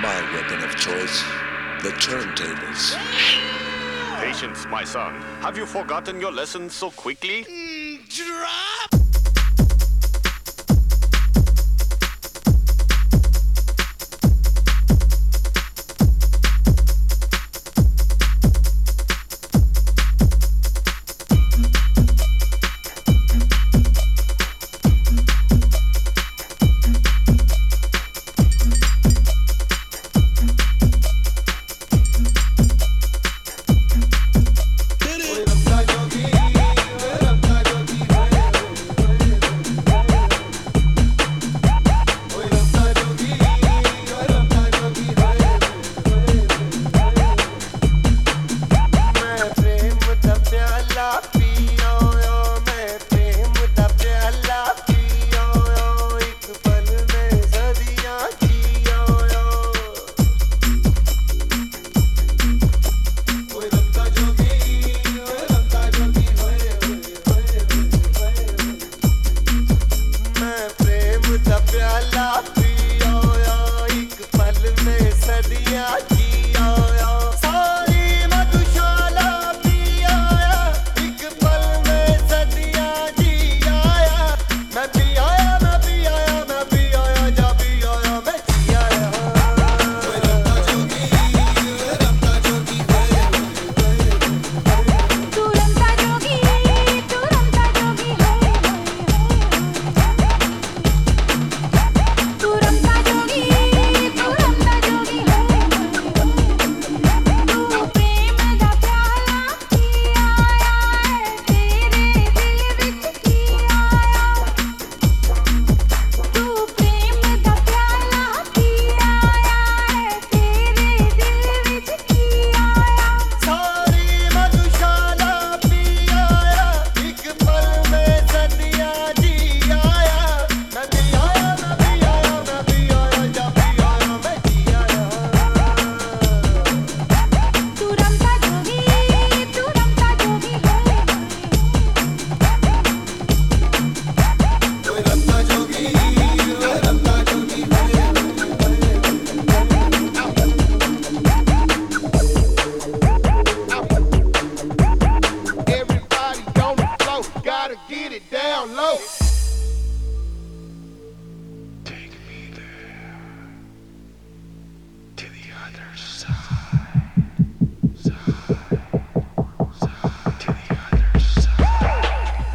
My weapon of choice, the turntables. Patience, my son. Have you forgotten your lessons so quickly? Mm, dry!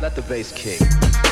Let the bass kick.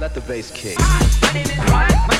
Let the bass kick.